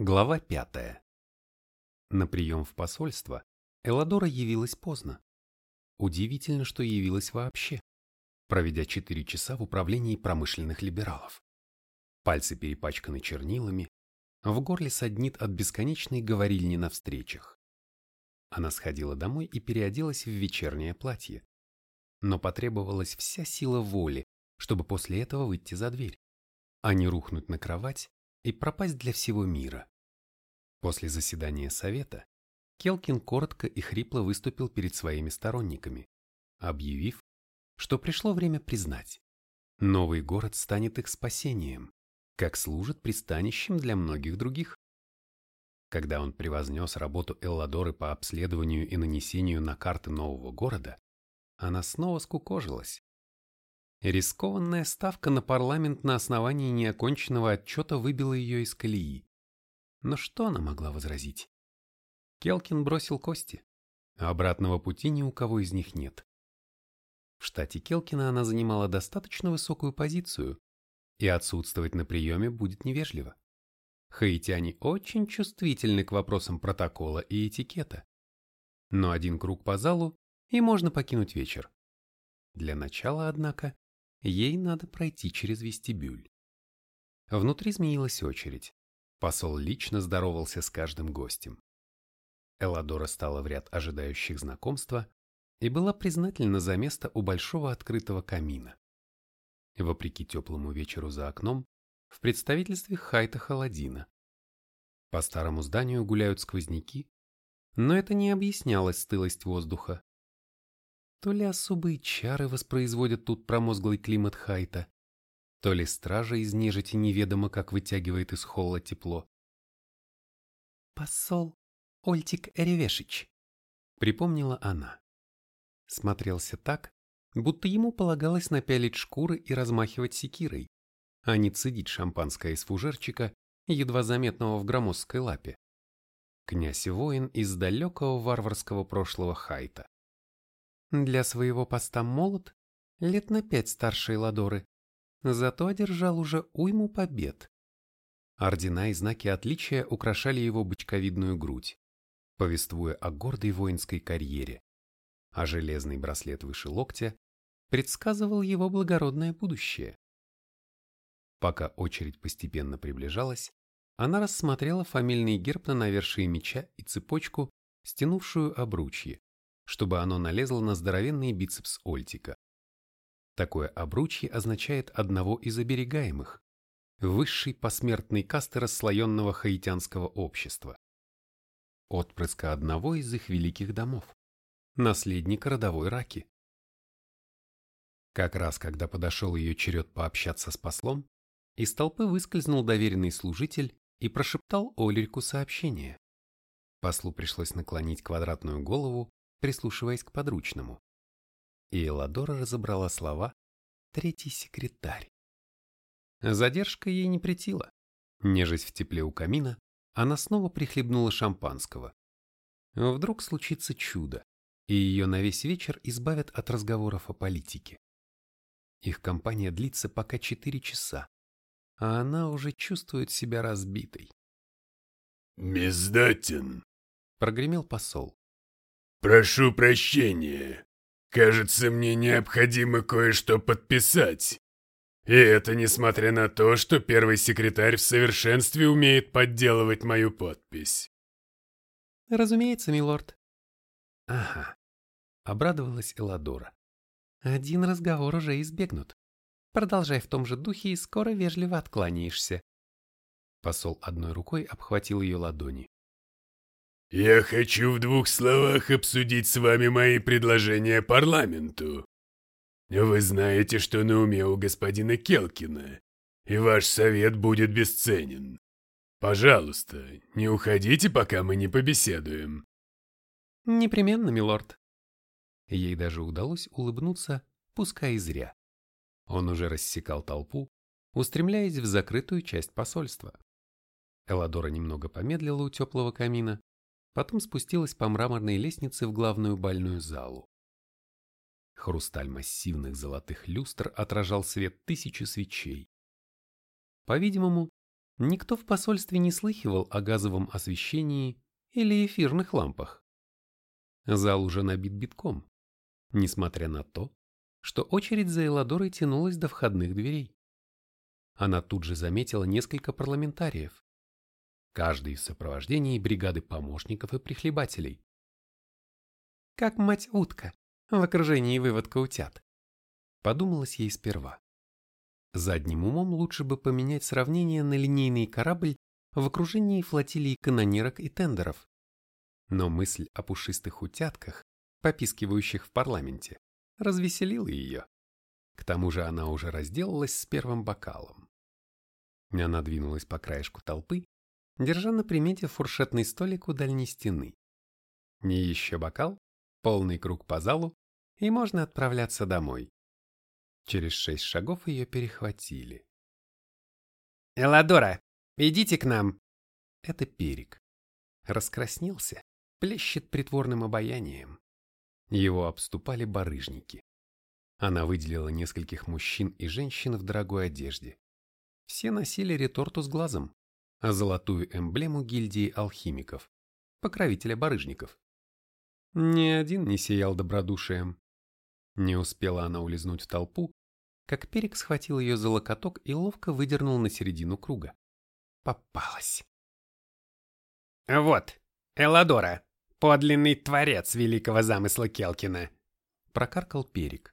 Глава пятая. На прием в посольство Эладора явилась поздно. Удивительно, что явилась вообще, проведя четыре часа в управлении промышленных либералов. Пальцы перепачканы чернилами, в горле саднит от бесконечной говорильни на встречах. Она сходила домой и переоделась в вечернее платье. Но потребовалась вся сила воли, чтобы после этого выйти за дверь, а не рухнуть на кровать и пропасть для всего мира. После заседания совета Келкин коротко и хрипло выступил перед своими сторонниками, объявив, что пришло время признать, новый город станет их спасением, как служит пристанищем для многих других. Когда он превознес работу Элладоры по обследованию и нанесению на карты нового города, она снова скукожилась. Рискованная ставка на парламент на основании неоконченного отчета выбила ее из колеи. Но что она могла возразить? Келкин бросил кости, обратного пути ни у кого из них нет. В штате Келкина она занимала достаточно высокую позицию, и отсутствовать на приеме будет невежливо. Хаитяне очень чувствительны к вопросам протокола и этикета. Но один круг по залу, и можно покинуть вечер. Для начала, однако, ей надо пройти через вестибюль. Внутри змеилась очередь. Посол лично здоровался с каждым гостем. Эладора стала в ряд ожидающих знакомства и была признательна за место у большого открытого камина. Вопреки теплому вечеру за окном, в представительстве Хайта холодина. По старому зданию гуляют сквозняки, но это не объяснялось стылость воздуха. То ли особые чары воспроизводят тут промозглый климат Хайта, то ли стража из нежити неведомо как вытягивает из холла тепло. «Посол Ольтик Эревешич», — припомнила она. Смотрелся так, будто ему полагалось напялить шкуры и размахивать секирой, а не цедить шампанское из фужерчика, едва заметного в громоздкой лапе. Князь-воин из далекого варварского прошлого Хайта. Для своего поста молод, лет на пять старше Ладоры, зато одержал уже уйму побед. Ордена и знаки отличия украшали его бычковидную грудь, повествуя о гордой воинской карьере, а железный браслет выше локтя предсказывал его благородное будущее. Пока очередь постепенно приближалась, она рассмотрела фамильный герб на навершие меча и цепочку, стянувшую обручье, чтобы оно налезло на здоровенный бицепс Ольтика. Такое обручье означает одного из оберегаемых, высшей посмертной касты расслоенного хаитянского общества. Отпрыска одного из их великих домов, наследника родовой раки. Как раз когда подошел ее черед пообщаться с послом, из толпы выскользнул доверенный служитель и прошептал Олельку сообщение. Послу пришлось наклонить квадратную голову, прислушиваясь к подручному и Эладора разобрала слова «третий секретарь». Задержка ей не претила. Нежесть в тепле у камина, она снова прихлебнула шампанского. Вдруг случится чудо, и ее на весь вечер избавят от разговоров о политике. Их компания длится пока четыре часа, а она уже чувствует себя разбитой. «Бездатен», — прогремел посол. «Прошу прощения. Кажется, мне необходимо кое-что подписать. И это несмотря на то, что первый секретарь в совершенстве умеет подделывать мою подпись. Разумеется, милорд. Ага, обрадовалась Эладора. Один разговор уже избегнут. Продолжай в том же духе и скоро вежливо откланяешься. Посол одной рукой обхватил ее ладони. «Я хочу в двух словах обсудить с вами мои предложения парламенту. Вы знаете, что на уме у господина Келкина, и ваш совет будет бесценен. Пожалуйста, не уходите, пока мы не побеседуем». «Непременно, милорд». Ей даже удалось улыбнуться, пускай и зря. Он уже рассекал толпу, устремляясь в закрытую часть посольства. Эладора немного помедлила у теплого камина, потом спустилась по мраморной лестнице в главную бальную залу. Хрусталь массивных золотых люстр отражал свет тысячи свечей. По-видимому, Никто в посольстве не слыхивал о газовом освещении или эфирных лампах. Зал уже набит битком, несмотря на то, что очередь за Эладорой тянулась до входных дверей. Она тут же заметила несколько парламентариев, каждый в сопровождении бригады помощников и прихлебателей. «Как мать-утка в окружении выводка утят», — подумалось ей сперва. Задним умом лучше бы поменять сравнение на линейный корабль в окружении флотилии канонерок и тендеров. Но мысль о пушистых утятках, попискивающих в парламенте, развеселила ее. К тому же она уже разделалась с первым бокалом. Она двинулась по краешку толпы, держа на примете фуршетный столик у дальней стены. Не еще бокал, полный круг по залу, и можно отправляться домой. Через шесть шагов ее перехватили. «Эладора, идите к нам!» Это перик. Раскраснелся, плещет притворным обаянием. Его обступали барыжники. Она выделила нескольких мужчин и женщин в дорогой одежде. Все носили реторту с глазом, а золотую эмблему гильдии алхимиков, покровителя барыжников. Ни один не сиял добродушием. Не успела она улизнуть в толпу, как Перик схватил ее за локоток и ловко выдернул на середину круга. Попалась. «Вот, Эладора, подлинный творец великого замысла Келкина», — прокаркал Перик.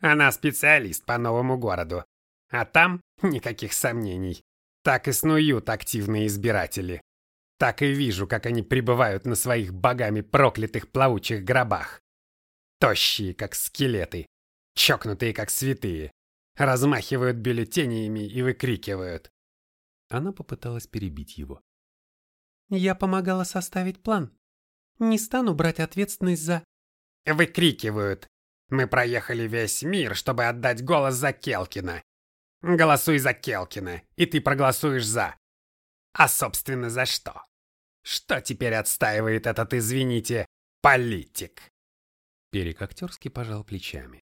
«Она специалист по новому городу, а там никаких сомнений. Так и снуют активные избиратели. Так и вижу, как они пребывают на своих богами проклятых плавучих гробах. Тощие, как скелеты, чокнутые, как святые, размахивают бюллетенями и выкрикивают. Она попыталась перебить его. «Я помогала составить план. Не стану брать ответственность за...» Выкрикивают. «Мы проехали весь мир, чтобы отдать голос за Келкина. Голосуй за Келкина, и ты проголосуешь за. А собственно за что? Что теперь отстаивает этот, извините, политик?» Перик актерски пожал плечами.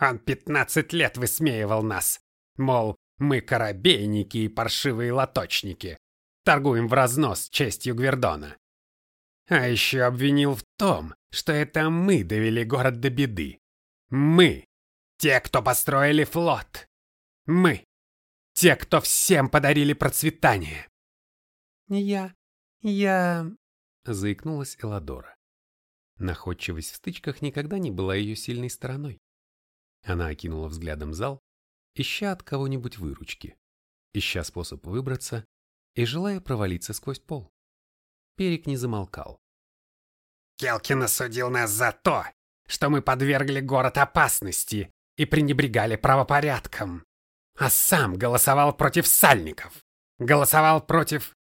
Он пятнадцать лет высмеивал нас. Мол, мы корабейники и паршивые лоточники. Торгуем в разнос честью Гвердона. А еще обвинил в том, что это мы довели город до беды. Мы. Те, кто построили флот. Мы. Те, кто всем подарили процветание. Я... я... Заикнулась Эладора. Находчивость в стычках никогда не была ее сильной стороной. Она окинула взглядом зал, ища от кого-нибудь выручки, ища способ выбраться и желая провалиться сквозь пол. Перик не замолкал. Келкин осудил нас за то, что мы подвергли город опасности и пренебрегали правопорядком. А сам голосовал против сальников. Голосовал против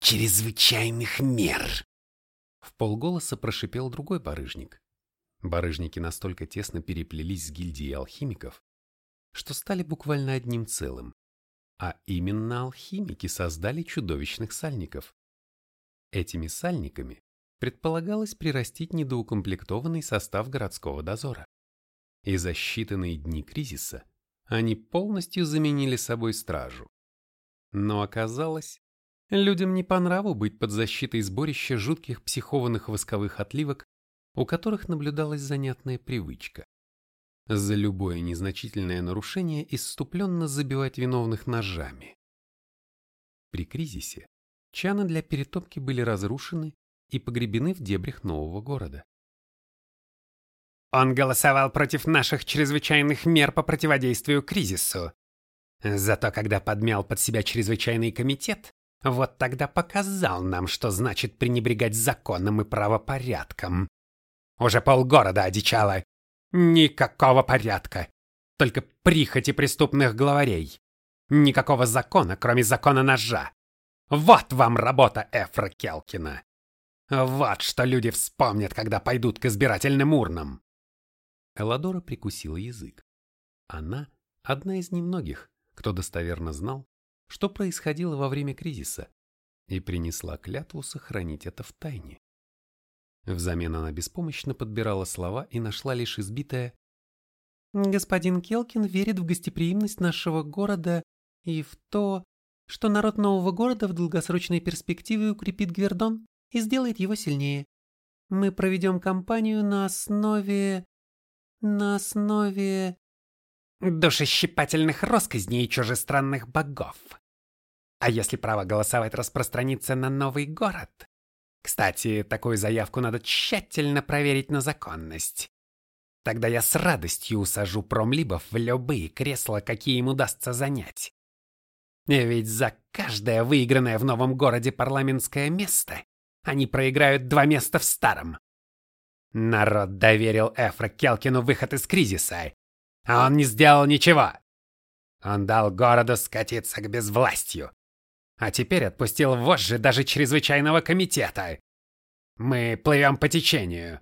чрезвычайных мер. В полголоса прошипел другой барыжник. Барыжники настолько тесно переплелись с гильдией алхимиков, что стали буквально одним целым. А именно алхимики создали чудовищных сальников. Этими сальниками предполагалось прирастить недоукомплектованный состав городского дозора. И за считанные дни кризиса они полностью заменили собой стражу. Но оказалось, людям не по нраву быть под защитой сборища жутких психованных восковых отливок у которых наблюдалась занятная привычка. За любое незначительное нарушение исступленно забивать виновных ножами. При кризисе чаны для перетопки были разрушены и погребены в дебрях нового города. Он голосовал против наших чрезвычайных мер по противодействию кризису. Зато когда подмял под себя чрезвычайный комитет, вот тогда показал нам, что значит пренебрегать законом и правопорядком. Уже полгорода одичало. Никакого порядка. Только прихоти преступных главарей. Никакого закона, кроме закона ножа. Вот вам работа Эфра Келкина. Вот что люди вспомнят, когда пойдут к избирательным урнам. Эладора прикусила язык. Она одна из немногих, кто достоверно знал, что происходило во время кризиса, и принесла клятву сохранить это в тайне. Взамен она беспомощно подбирала слова и нашла лишь избитое «Господин Келкин верит в гостеприимность нашего города и в то, что народ нового города в долгосрочной перспективе укрепит Гвердон и сделает его сильнее. Мы проведем кампанию на основе... на основе... Душещипательных росказней чужестранных богов. А если право голосовать распространится на новый город? Кстати, такую заявку надо тщательно проверить на законность. Тогда я с радостью усажу промлибов в любые кресла, какие им удастся занять. Ведь за каждое выигранное в новом городе парламентское место они проиграют два места в старом. Народ доверил Эфра Келкину выход из кризиса, а он не сделал ничего. Он дал городу скатиться к безвластью, а теперь отпустил вожжи даже чрезвычайного комитета. Мы плывем по течению.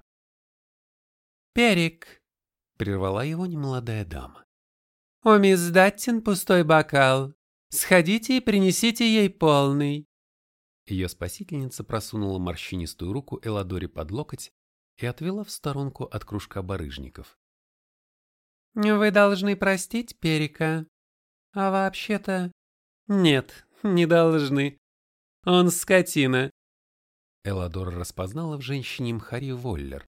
«Перик», — прервала его немолодая дама. «У мисс Даттин пустой бокал. Сходите и принесите ей полный». Ее спасительница просунула морщинистую руку Эладори под локоть и отвела в сторонку от кружка барыжников. «Вы должны простить Перика. А вообще-то... Нет, не должны. Он скотина». Эладора распознала в женщине Мхари Воллер,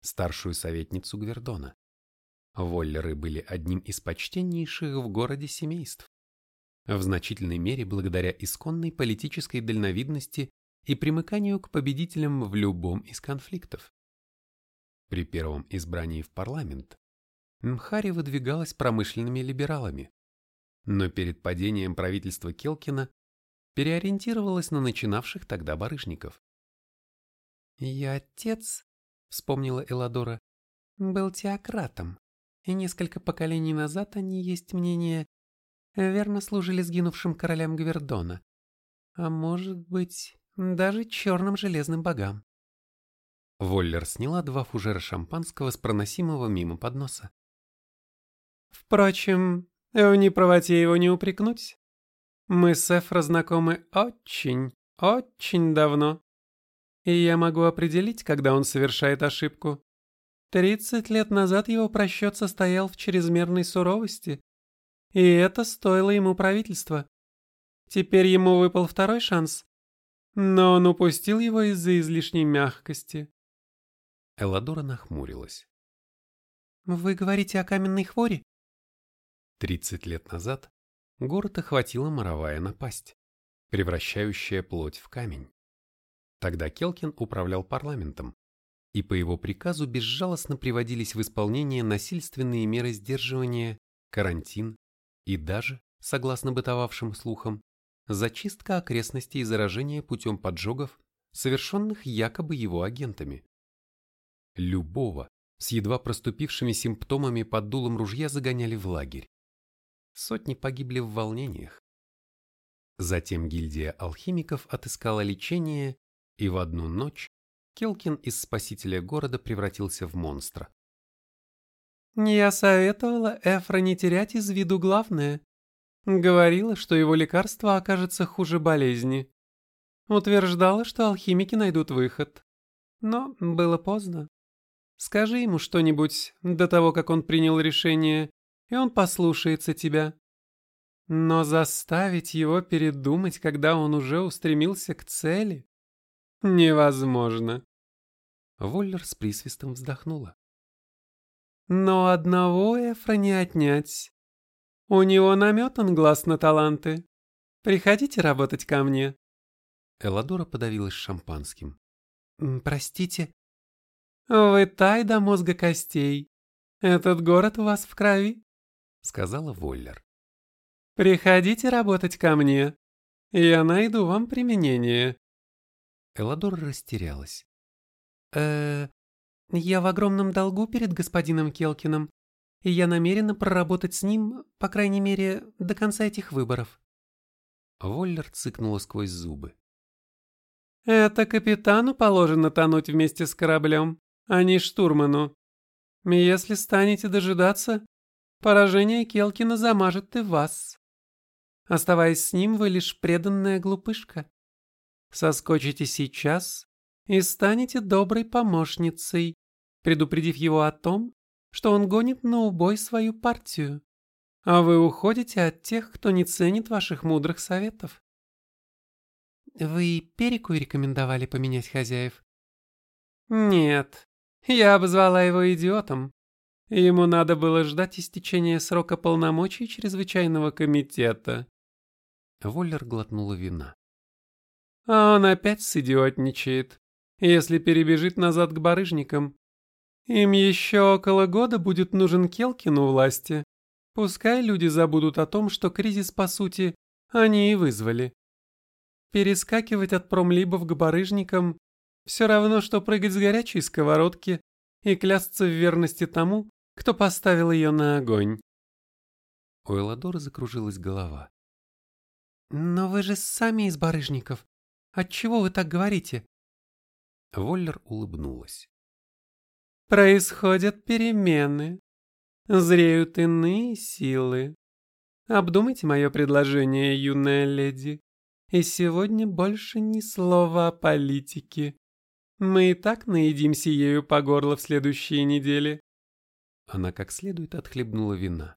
старшую советницу Гвердона. Воллеры были одним из почтеннейших в городе семейств. В значительной мере благодаря исконной политической дальновидности и примыканию к победителям в любом из конфликтов. При первом избрании в парламент Мхари выдвигалась промышленными либералами, но перед падением правительства Келкина переориентировалась на начинавших тогда барышников. «Я отец», — вспомнила Эладора, — «был теократом, и несколько поколений назад они есть мнение, верно служили сгинувшим королям Гвердона, а может быть, даже черным железным богам». Воллер сняла два фужера шампанского с проносимого мимо подноса. Впрочем, в неправоте его не упрекнуть. Мы с Эфро знакомы очень, очень давно. И я могу определить, когда он совершает ошибку. Тридцать лет назад его просчет состоял в чрезмерной суровости. И это стоило ему правительства. Теперь ему выпал второй шанс. Но он упустил его из-за излишней мягкости. Эладора нахмурилась. «Вы говорите о каменной хворе?» Тридцать лет назад город охватила моровая напасть, превращающая плоть в камень. Тогда Келкин управлял парламентом, и по его приказу безжалостно приводились в исполнение насильственные меры сдерживания, карантин и даже, согласно бытовавшим слухам, зачистка окрестностей и заражения путем поджогов, совершенных якобы его агентами. Любого с едва проступившими симптомами под дулом ружья загоняли в лагерь. Сотни погибли в волнениях. Затем гильдия алхимиков отыскала лечение, и в одну ночь Келкин из спасителя города превратился в монстра. Я советовала Эфра не терять из виду главное. Говорила, что его лекарство окажется хуже болезни. Утверждала, что алхимики найдут выход. Но было поздно. Скажи ему что-нибудь до того, как он принял решение, и он послушается тебя. Но заставить его передумать, когда он уже устремился к цели, невозможно. Воллер с присвистом вздохнула. Но одного Эфра не отнять. У него наметан глаз на таланты. Приходите работать ко мне. Эладора подавилась шампанским. Простите. Вы тай до мозга костей. Этот город у вас в крови. — сказала Воллер. «Приходите работать ко мне. Я найду вам применение». Эладор растерялась. э я в огромном долгу перед господином Келкиным, и я намерена проработать с ним, по крайней мере, до конца этих выборов». Воллер цыкнула сквозь зубы. «Это капитану положено тонуть вместе с кораблем, а не штурману. Если станете дожидаться, Поражение Келкина замажет и вас. Оставаясь с ним, вы лишь преданная глупышка. Соскочите сейчас и станете доброй помощницей, предупредив его о том, что он гонит на убой свою партию. а вы уходите от тех, кто не ценит ваших мудрых советов. Вы Перику рекомендовали поменять хозяев? Нет, я обозвала его идиотом. Ему надо было ждать истечения срока полномочий чрезвычайного комитета. Воллер глотнула вина. А он опять сидиотничает, если перебежит назад к барыжникам. Им еще около года будет нужен Келкин у власти. Пускай люди забудут о том, что кризис, по сути, они и вызвали. Перескакивать от промлибов к барыжникам все равно, что прыгать с горячей сковородки и клясться в верности тому, кто поставил ее на огонь. У Эладора закружилась голова. «Но вы же сами из барыжников. Отчего вы так говорите?» Воллер улыбнулась. «Происходят перемены. Зреют иные силы. Обдумайте мое предложение, юная леди. И сегодня больше ни слова о политике. Мы и так наедимся ею по горло в следующие недели. Она как следует отхлебнула вина.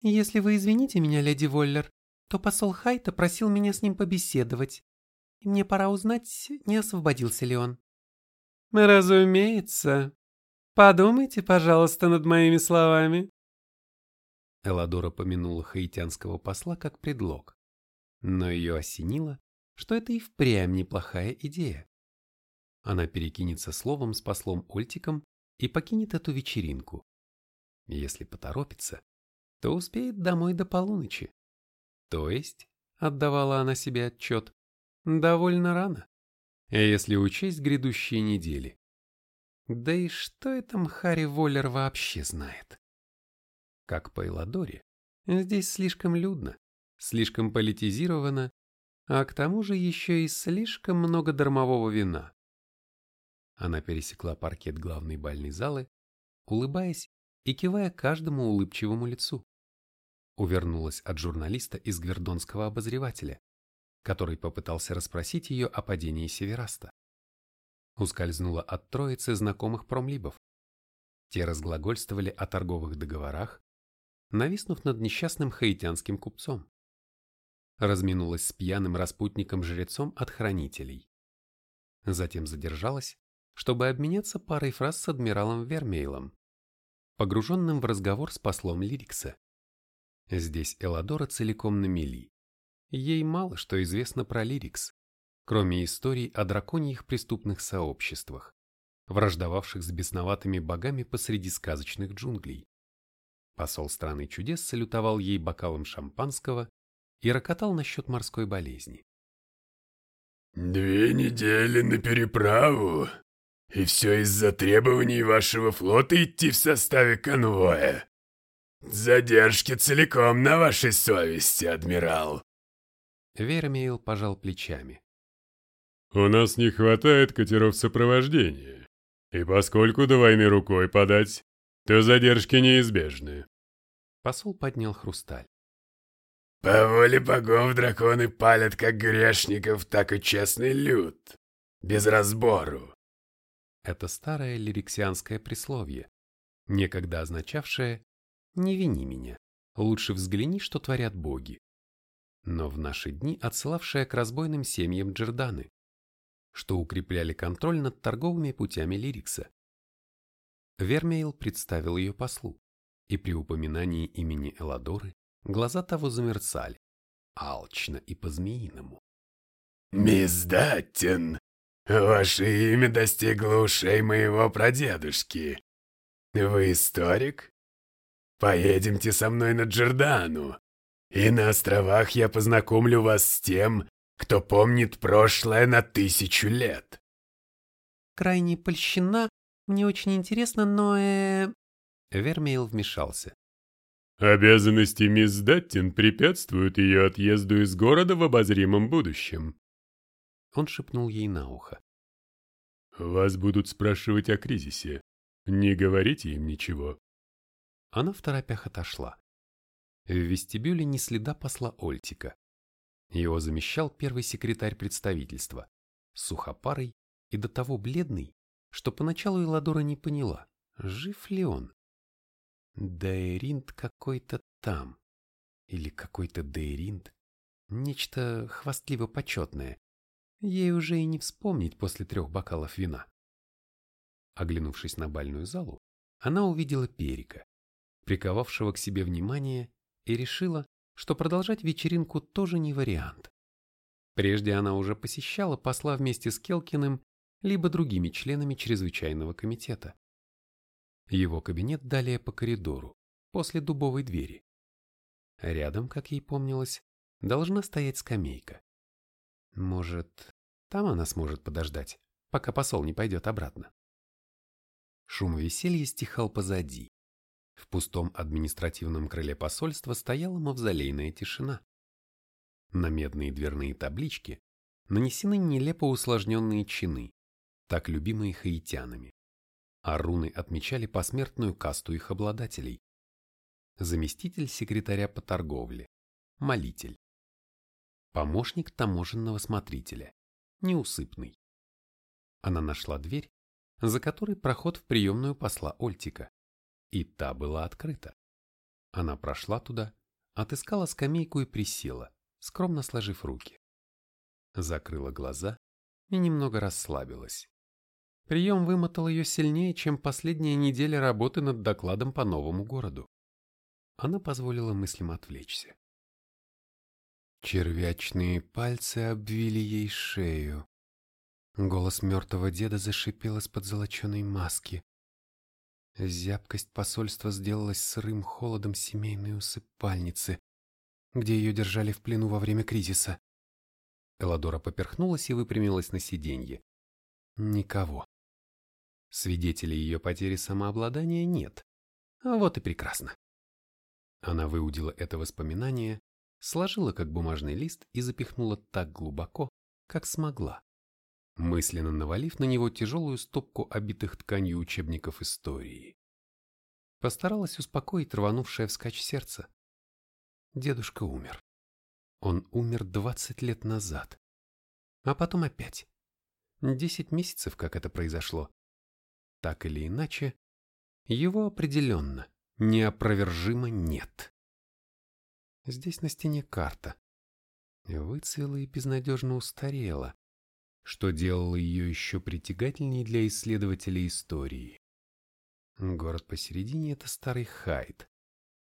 Если вы извините меня, леди Воллер, то посол Хайта просил меня с ним побеседовать. И мне пора узнать, не освободился ли он. Разумеется. Подумайте, пожалуйста, над моими словами. Эладора помянула хаитянского посла как предлог но ее осенило, что это и впрямь неплохая идея. Она перекинется словом с послом Ольтиком и покинет эту вечеринку. Если поторопится, то успеет домой до полуночи. То есть, отдавала она себе отчет, довольно рано, если учесть грядущие недели. Да и что это Мхари Воллер вообще знает? Как по Эладоре, здесь слишком людно слишком политизировано, а к тому же еще и слишком много дармового вина. Она пересекла паркет главной бальной залы, улыбаясь и кивая каждому улыбчивому лицу. Увернулась от журналиста из Гвердонского обозревателя, который попытался расспросить ее о падении Севераста. Ускользнула от троицы знакомых промлибов. Те разглагольствовали о торговых договорах, нависнув над несчастным хаитянским купцом разминулась с пьяным распутником-жрецом от хранителей. Затем задержалась, чтобы обменяться парой фраз с адмиралом Вермейлом, погруженным в разговор с послом Лирикса. Здесь Эладора целиком на мели. Ей мало что известно про Лирикс, кроме историй о драконьих преступных сообществах, враждовавших с бесноватыми богами посреди сказочных джунглей. Посол страны чудес салютовал ей бокалом шампанского и рокотал насчет морской болезни. «Две недели на переправу, и все из-за требований вашего флота идти в составе конвоя. Задержки целиком на вашей совести, адмирал». Вермейл пожал плечами. «У нас не хватает катеров сопровождения, и поскольку до войны рукой подать, то задержки неизбежны». Посол поднял хрусталь. По воле богов драконы палят как грешников, так и честный люд. Без разбору. Это старое лириксианское присловие, некогда означавшее «не вини меня, лучше взгляни, что творят боги», но в наши дни отсылавшее к разбойным семьям Джерданы, что укрепляли контроль над торговыми путями Лирикса. Вермейл представил ее послу, и при упоминании имени Эладоры Глаза того замерцали, алчно и по-змеиному. «Мисс Даттин, ваше имя достигло ушей моего прадедушки. Вы историк? Поедемте со мной на Джордану, и на островах я познакомлю вас с тем, кто помнит прошлое на тысячу лет». «Крайне польщена, мне очень интересно, но э...» Вермейл вмешался. Обязанности мисс Даттин препятствуют ее отъезду из города в обозримом будущем. Он шепнул ей на ухо. Вас будут спрашивать о кризисе. Не говорите им ничего. Она в торопях отошла. В вестибюле ни следа посла Ольтика. Его замещал первый секретарь представительства, сухопарый и до того бледный, что поначалу Эладора не поняла, жив ли он. Дейринт какой-то там. Или какой-то Дейринт. Нечто хвастливо почетное. Ей уже и не вспомнить после трех бокалов вина. Оглянувшись на бальную залу, она увидела Перика, приковавшего к себе внимание, и решила, что продолжать вечеринку тоже не вариант. Прежде она уже посещала посла вместе с Келкиным либо другими членами чрезвычайного комитета. Его кабинет далее по коридору, после дубовой двери. Рядом, как ей помнилось, должна стоять скамейка. Может, там она сможет подождать, пока посол не пойдет обратно. Шум веселья стихал позади. В пустом административном крыле посольства стояла мавзолейная тишина. На медные дверные таблички нанесены нелепо усложненные чины, так любимые хаитянами, а руны отмечали посмертную касту их обладателей. Заместитель секретаря по торговле, молитель. Помощник таможенного смотрителя, неусыпный. Она нашла дверь, за которой проход в приемную посла Ольтика. И та была открыта. Она прошла туда, отыскала скамейку и присела, скромно сложив руки. Закрыла глаза и немного расслабилась. Прием вымотал ее сильнее, чем последняя неделя работы над докладом по новому городу. Она позволила мыслям отвлечься. Червячные пальцы обвили ей шею. Голос мертвого деда зашипел из-под золоченой маски. Зябкость посольства сделалась сырым холодом семейной усыпальницы, где ее держали в плену во время кризиса. Эладора поперхнулась и выпрямилась на сиденье. Никого. Свидетелей ее потери самообладания нет. А вот и прекрасно. Она выудила это воспоминание, сложила как бумажный лист и запихнула так глубоко, как смогла мысленно навалив на него тяжелую стопку обитых тканью учебников истории. Постаралась успокоить рванувшее вскачь сердце. Дедушка умер. Он умер двадцать лет назад. А потом опять. Десять месяцев, как это произошло. Так или иначе, его определенно, неопровержимо нет. Здесь на стене карта. Выцвела и безнадежно устарела, что делало ее еще притягательней для исследователей истории. Город посередине — это старый Хайт,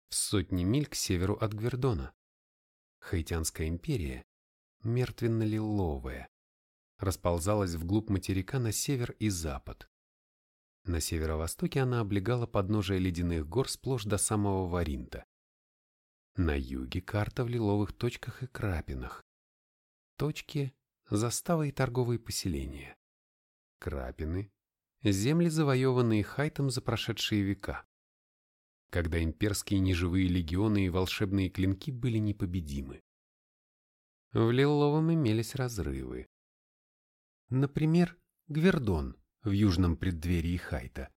в сотни миль к северу от Гвердона. Хаитянская империя, мертвенно-лиловая, расползалась вглубь материка на север и запад. На северо-востоке она облегала подножие ледяных гор сплошь до самого Варинта. На юге карта в лиловых точках и крапинах. Точки заставы и торговые поселения. Крапины, земли, завоеванные Хайтом за прошедшие века, когда имперские неживые легионы и волшебные клинки были непобедимы. В Лиловом имелись разрывы. Например, Гвердон в южном преддверии Хайта.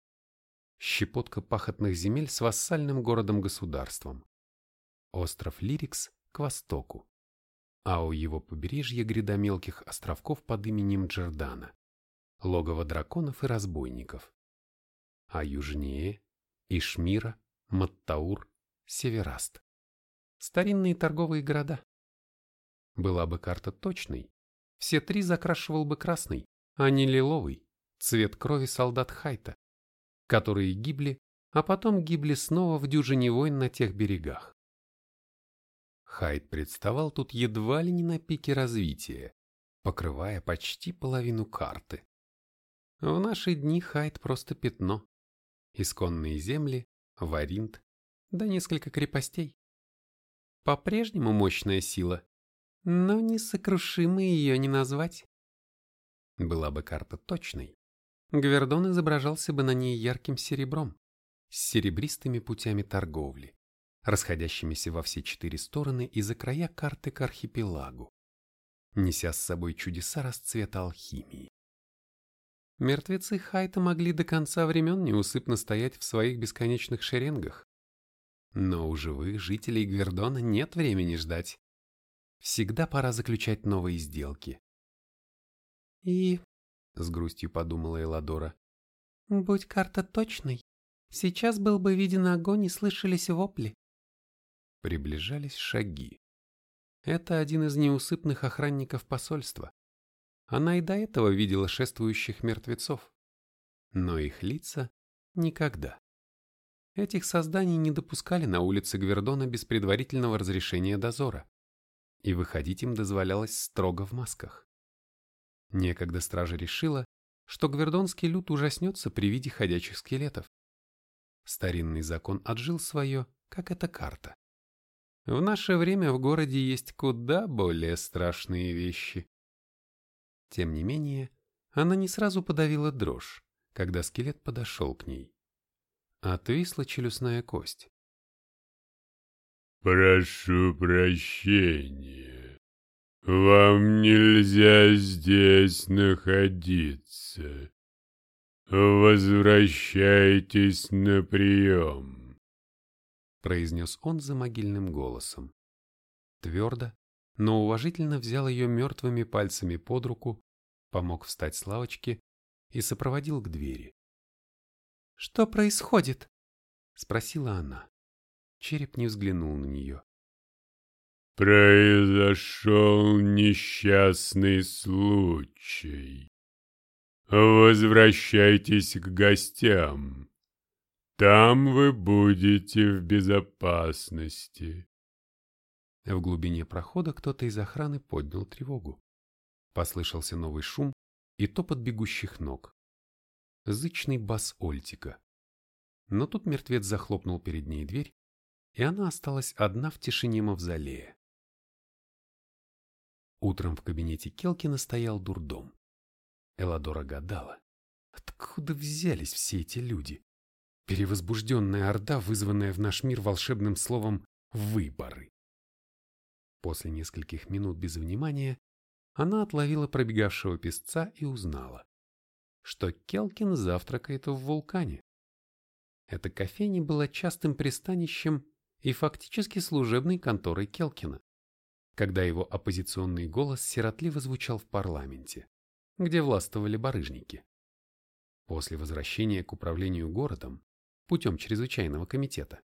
Щепотка пахотных земель с вассальным городом-государством. Остров Лирикс к востоку а у его побережья гряда мелких островков под именем Джордана, логово драконов и разбойников. А южнее – Ишмира, Маттаур, Севераст. Старинные торговые города. Была бы карта точной, все три закрашивал бы красный, а не лиловый, цвет крови солдат Хайта, которые гибли, а потом гибли снова в дюжине войн на тех берегах. Хайд представал тут едва ли не на пике развития, покрывая почти половину карты. В наши дни Хайд просто пятно. Исконные земли, Варинт, да несколько крепостей. По-прежнему мощная сила, но несокрушимо ее не назвать. Была бы карта точной, Гвердон изображался бы на ней ярким серебром, с серебристыми путями торговли расходящимися во все четыре стороны и за края карты к архипелагу, неся с собой чудеса расцвета алхимии. Мертвецы Хайта могли до конца времен неусыпно стоять в своих бесконечных шеренгах. Но у живых жителей Гвердона нет времени ждать. Всегда пора заключать новые сделки. И, с грустью подумала Эладора, будь карта точной, Сейчас был бы виден огонь и слышались вопли. Приближались шаги. Это один из неусыпных охранников посольства. Она и до этого видела шествующих мертвецов. Но их лица никогда. Этих созданий не допускали на улице Гвердона без предварительного разрешения дозора, и выходить им дозволялось строго в масках. Некогда стража решила, что гвердонский люд ужаснется при виде ходячих скелетов. Старинный закон отжил свое, как эта карта. В наше время в городе есть куда более страшные вещи. Тем не менее, она не сразу подавила дрожь, когда скелет подошел к ней. Отвисла челюстная кость. «Прошу прощения. Вам нельзя здесь находиться. «Возвращайтесь на прием», — произнес он за могильным голосом. Твердо, но уважительно взял ее мертвыми пальцами под руку, помог встать с лавочки и сопроводил к двери. «Что происходит?» — спросила она. Череп не взглянул на нее. «Произошел несчастный случай», Возвращайтесь к гостям. Там вы будете в безопасности. В глубине прохода кто-то из охраны поднял тревогу. Послышался новый шум и топот бегущих ног. Зычный бас Ольтика. Но тут мертвец захлопнул перед ней дверь, и она осталась одна в тишине мавзолея. Утром в кабинете Келкина стоял дурдом. Эладора гадала, откуда взялись все эти люди. Перевозбужденная орда, вызванная в наш мир волшебным словом «выборы». После нескольких минут без внимания она отловила пробегавшего песца и узнала, что Келкин завтракает в вулкане. Эта кофейня была частым пристанищем и фактически служебной конторой Келкина, когда его оппозиционный голос сиротливо звучал в парламенте где властвовали барыжники. После возвращения к управлению городом путем чрезвычайного комитета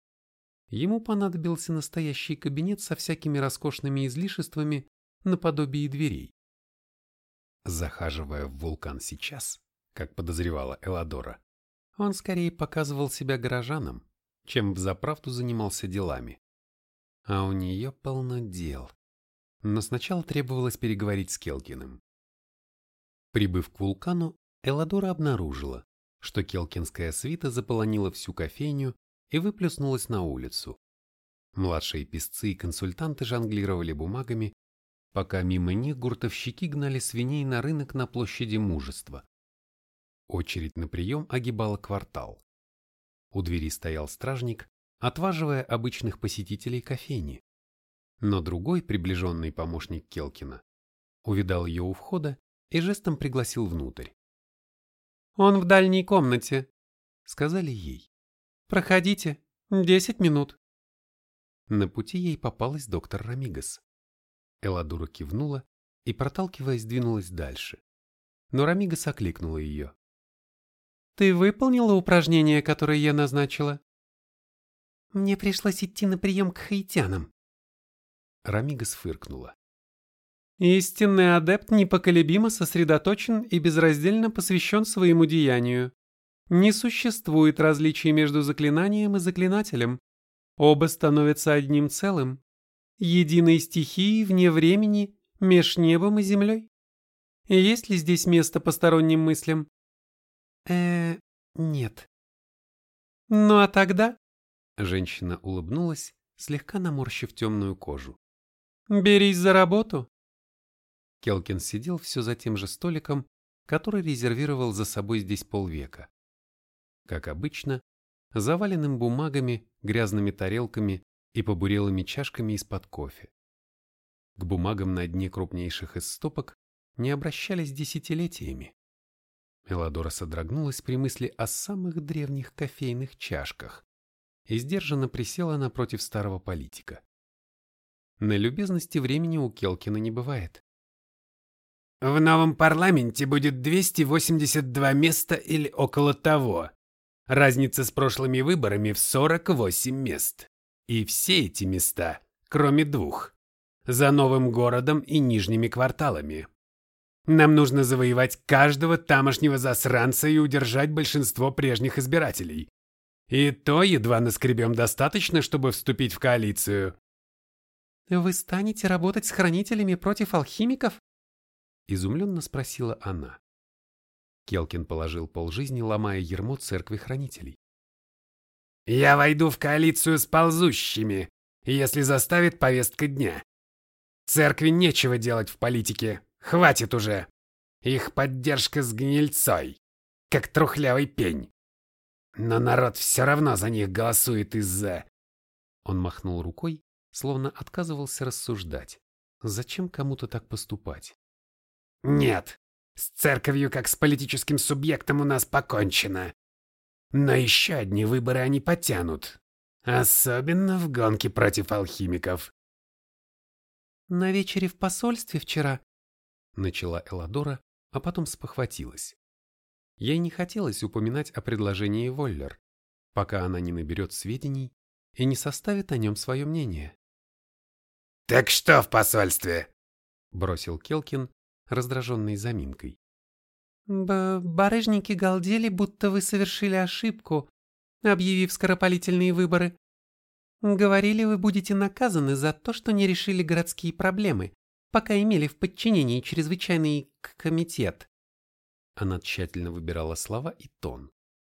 ему понадобился настоящий кабинет со всякими роскошными излишествами наподобие дверей. Захаживая в вулкан сейчас, как подозревала Эладора, он скорее показывал себя горожанам, чем взаправду занимался делами. А у нее полно дел. Но сначала требовалось переговорить с Келкиным. Прибыв к вулкану, Эладора обнаружила, что келкинская свита заполонила всю кофейню и выплеснулась на улицу. Младшие песцы и консультанты жонглировали бумагами, пока мимо них гуртовщики гнали свиней на рынок на площади Мужества. Очередь на прием огибала квартал. У двери стоял стражник, отваживая обычных посетителей кофейни. Но другой приближенный помощник Келкина увидал ее у входа и жестом пригласил внутрь. «Он в дальней комнате», — сказали ей. «Проходите, десять минут». На пути ей попалась доктор Рамигас. Эладура кивнула и, проталкиваясь, двинулась дальше. Но Рамигас окликнула ее. «Ты выполнила упражнение, которое я назначила?» «Мне пришлось идти на прием к хаитянам». Рамигас фыркнула. Истинный адепт непоколебимо сосредоточен и безраздельно посвящен своему деянию. Не существует различий между заклинанием и заклинателем. Оба становятся одним целым, единой стихией вне времени, меж небом и землей. Есть ли здесь место посторонним мыслям? э нет. Ну а тогда? Женщина улыбнулась, слегка наморщив темную кожу. Берись за работу. Келкин сидел все за тем же столиком, который резервировал за собой здесь полвека. Как обычно, заваленным бумагами, грязными тарелками и побурелыми чашками из-под кофе. К бумагам на дне крупнейших из стопок не обращались десятилетиями. Мелодора содрогнулась при мысли о самых древних кофейных чашках и сдержанно присела напротив старого политика. На любезности времени у Келкина не бывает. В новом парламенте будет 282 места или около того, Разница с прошлыми выборами в 48 мест. И все эти места, кроме двух, за новым городом и нижними кварталами. Нам нужно завоевать каждого тамошнего засранца и удержать большинство прежних избирателей. И то едва наскребем достаточно, чтобы вступить в коалицию. «Вы станете работать с хранителями против алхимиков?» Изумленно спросила она. Келкин положил полжизни, ломая ермо церкви хранителей. «Я войду в коалицию с ползущими, если заставит повестка дня. Церкви нечего делать в политике, хватит уже. Их поддержка с гнильцой, как трухлявый пень. Но народ все равно за них голосует из-за...» Он махнул рукой, словно отказывался рассуждать. Зачем кому-то так поступать? «Нет, с церковью как с политическим субъектом у нас покончено. Но еще одни выборы они потянут. Особенно в гонке против алхимиков. «На вечере в посольстве вчера», — начала Эладора, а потом спохватилась. Ей не хотелось упоминать о предложении Воллер, пока она не наберет сведений и не составит о нем свое мнение. «Так что в посольстве?» — бросил Келкин, раздраженной заминкой. Б «Барыжники галдели, будто вы совершили ошибку, объявив скоропалительные выборы. Говорили, вы будете наказаны за то, что не решили городские проблемы, пока имели в подчинении чрезвычайный комитет». Она тщательно выбирала слова и тон,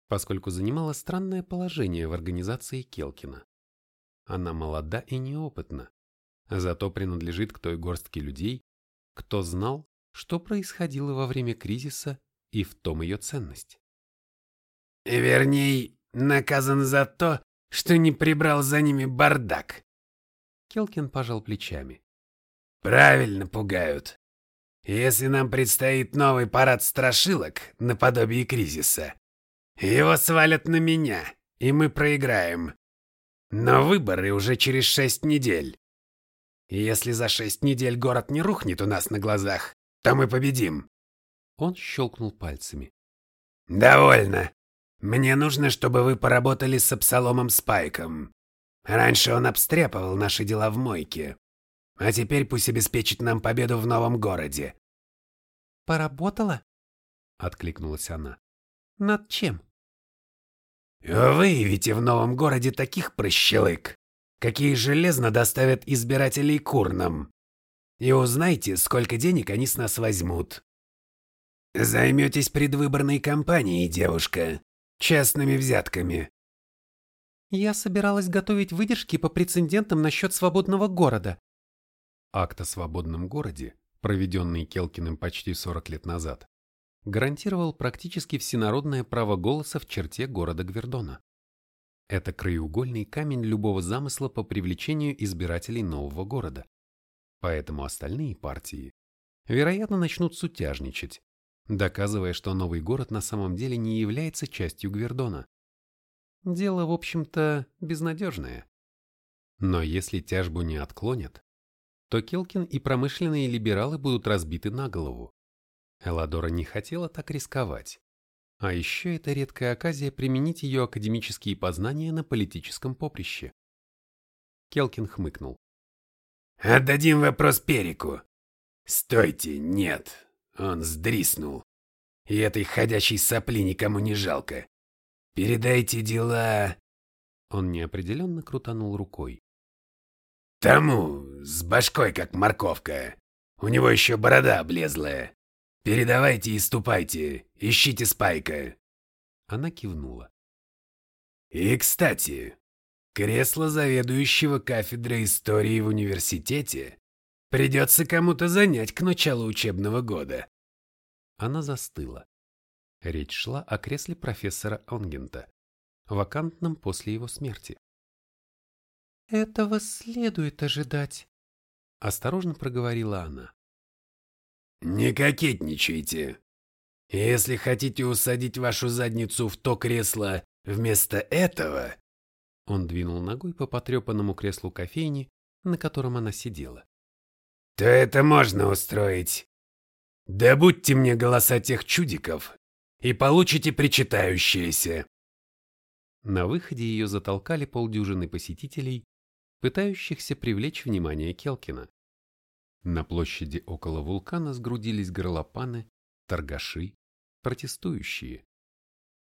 поскольку занимала странное положение в организации Келкина. Она молода и неопытна, зато принадлежит к той горстке людей, кто знал, что происходило во время кризиса и в том ее ценность. Вернее, наказан за то, что не прибрал за ними бардак. Келкин пожал плечами. Правильно пугают. Если нам предстоит новый парад страшилок наподобие кризиса, его свалят на меня, и мы проиграем. Но выборы уже через шесть недель. Если за шесть недель город не рухнет у нас на глазах, то мы победим. Он щелкнул пальцами. Довольно. Мне нужно, чтобы вы поработали с Абсаломом Спайком. Раньше он обстряпывал наши дела в мойке. А теперь пусть обеспечит нам победу в новом городе. Поработала? Откликнулась она. Над чем? Выявите в новом городе таких прощелык, какие железно доставят избирателей к урнам и узнайте, сколько денег они с нас возьмут. Займетесь предвыборной кампанией, девушка, частными взятками. Я собиралась готовить выдержки по прецедентам насчет свободного города. Акт о свободном городе, проведенный Келкиным почти 40 лет назад, гарантировал практически всенародное право голоса в черте города Гвердона. Это краеугольный камень любого замысла по привлечению избирателей нового города. Поэтому остальные партии, вероятно, начнут сутяжничать, доказывая, что новый город на самом деле не является частью Гвердона. Дело, в общем-то, безнадежное. Но если тяжбу не отклонят, то Келкин и промышленные либералы будут разбиты на голову. Эладора не хотела так рисковать. А еще это редкая оказия применить ее академические познания на политическом поприще. Келкин хмыкнул. Отдадим вопрос Перику. Стойте, нет. Он сдриснул. И этой ходячей сопли никому не жалко. Передайте дела... Он неопределенно крутанул рукой. Тому, с башкой как морковка. У него еще борода облезлая. Передавайте и ступайте, ищите Спайка. Она кивнула. И, кстати, Кресло заведующего кафедрой истории в университете придется кому-то занять к началу учебного года. Она застыла. Речь шла о кресле профессора Онгента, вакантном после его смерти. «Этого следует ожидать», — осторожно проговорила она. «Не кокетничайте. Если хотите усадить вашу задницу в то кресло вместо этого, он двинул ногой по потрепанному креслу кофейни, на котором она сидела. «То это можно устроить. Добудьте мне голоса тех чудиков и получите причитающиеся. На выходе ее затолкали полдюжины посетителей, пытающихся привлечь внимание Келкина. На площади около вулкана сгрудились горлопаны, торгаши, протестующие.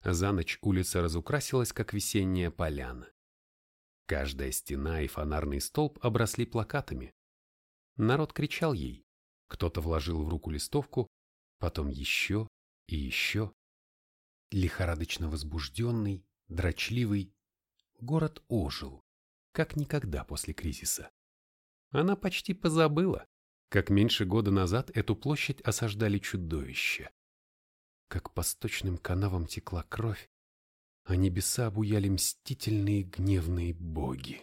За ночь улица разукрасилась, как весенняя поляна. Каждая стена и фонарный столб обросли плакатами. Народ кричал ей. Кто-то вложил в руку листовку, потом еще и еще. Лихорадочно возбужденный, дрочливый, город ожил, как никогда после кризиса. Она почти позабыла, как меньше года назад эту площадь осаждали чудовища. Как по сточным канавам текла кровь, а небеса обуяли мстительные гневные боги.